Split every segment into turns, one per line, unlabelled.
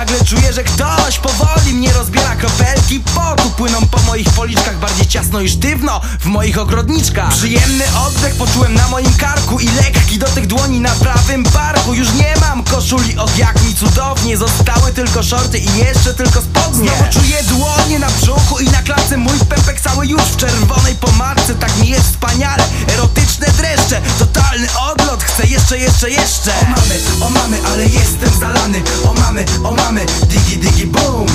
nagle czuję, że ktoś powoli mnie rozbiera. Kropelki potu płyną po moich policzkach Bardziej ciasno i sztywno w moich ogrodniczkach. Przyjemny oddech poczułem na moim karku I lekki dotyk dłoni na prawym barku. Już nie mam koszuli, och jak mi cudownie Zostały tylko shorty i jeszcze tylko spodnie. Znowu czuję dłonie na brzuchu i na klatce. Mój pępek cały już w czerwonej pomadce Tak mi jest wspaniale, jeszcze, jeszcze, jeszcze. O mamy, o mamy, ale jestem zalany. O mamy, o mamy, digi, digi, boom.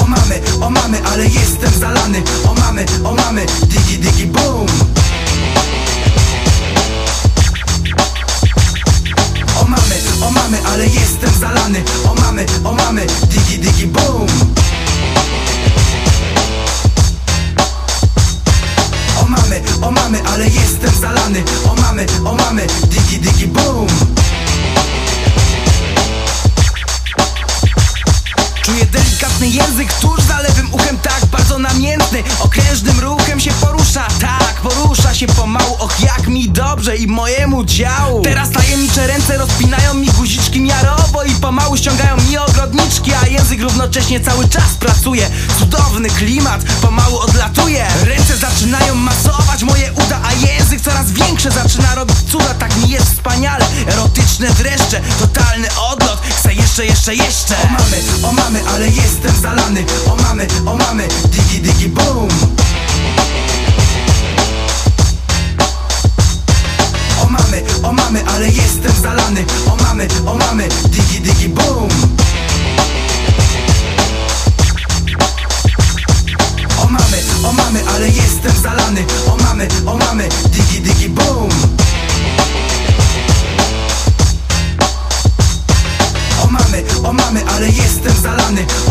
O mamy, o mamy, ale jestem zalany. O mamy, o mamy, digi, digi, boom O mamy, digi, digi, boom. Czuję delikatny język tuż za lewym uchem Tak bardzo namiętny. Okrężnym ruchem się porusza Tak, porusza się pomału. Och jak mi dobrze i mojemu działu. Teraz tajemnicze ręce rozpinają mi guziczki miarowo I pomału ściągają mi ogrodniczki A język równocześnie cały czas pracuje. Cudowny klimat pomału odlatuje. Ręce zaczynają jeszcze, jeszcze, O mamy, o mamy, ale jestem zalany. O mamy, o mamy, digi, digi, boom. O mamy, o mamy, ale jestem zalany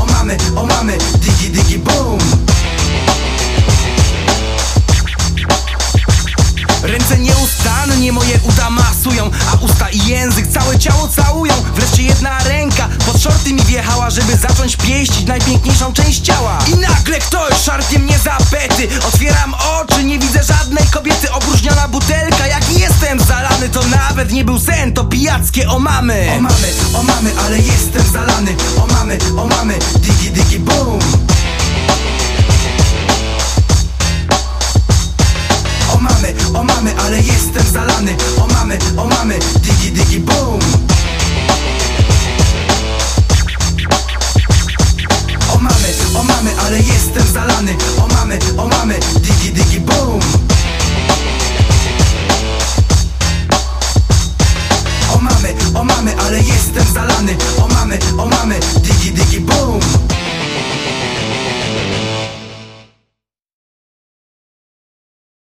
O mamy, o mamy, digi, digi, boom. Ręce nieustannie moje uda masują A usta i język całe ciało całują. Wreszcie jedna ręka pod shorty mi wjechała Żeby zacząć pieścić najpiękniejszą część ciała. I nagle ktoś szarpie mnie za pety. Otwieram oczy, nie widzę żadnej kobiety. Opróżniona butelka, jaki jestem zalany To nawet nie był sen, to pijackie o mamy. O mamy, o mamy, ale jestem zalany. O mamy, o mamy, digi digi boom. O mamy, o mamy, ale jestem zalany. O mamy, o mamy, digi digi boom. O mamy, o mamy, ale jestem zalany. O mamy, o mamy, digi digi boom.